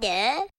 で。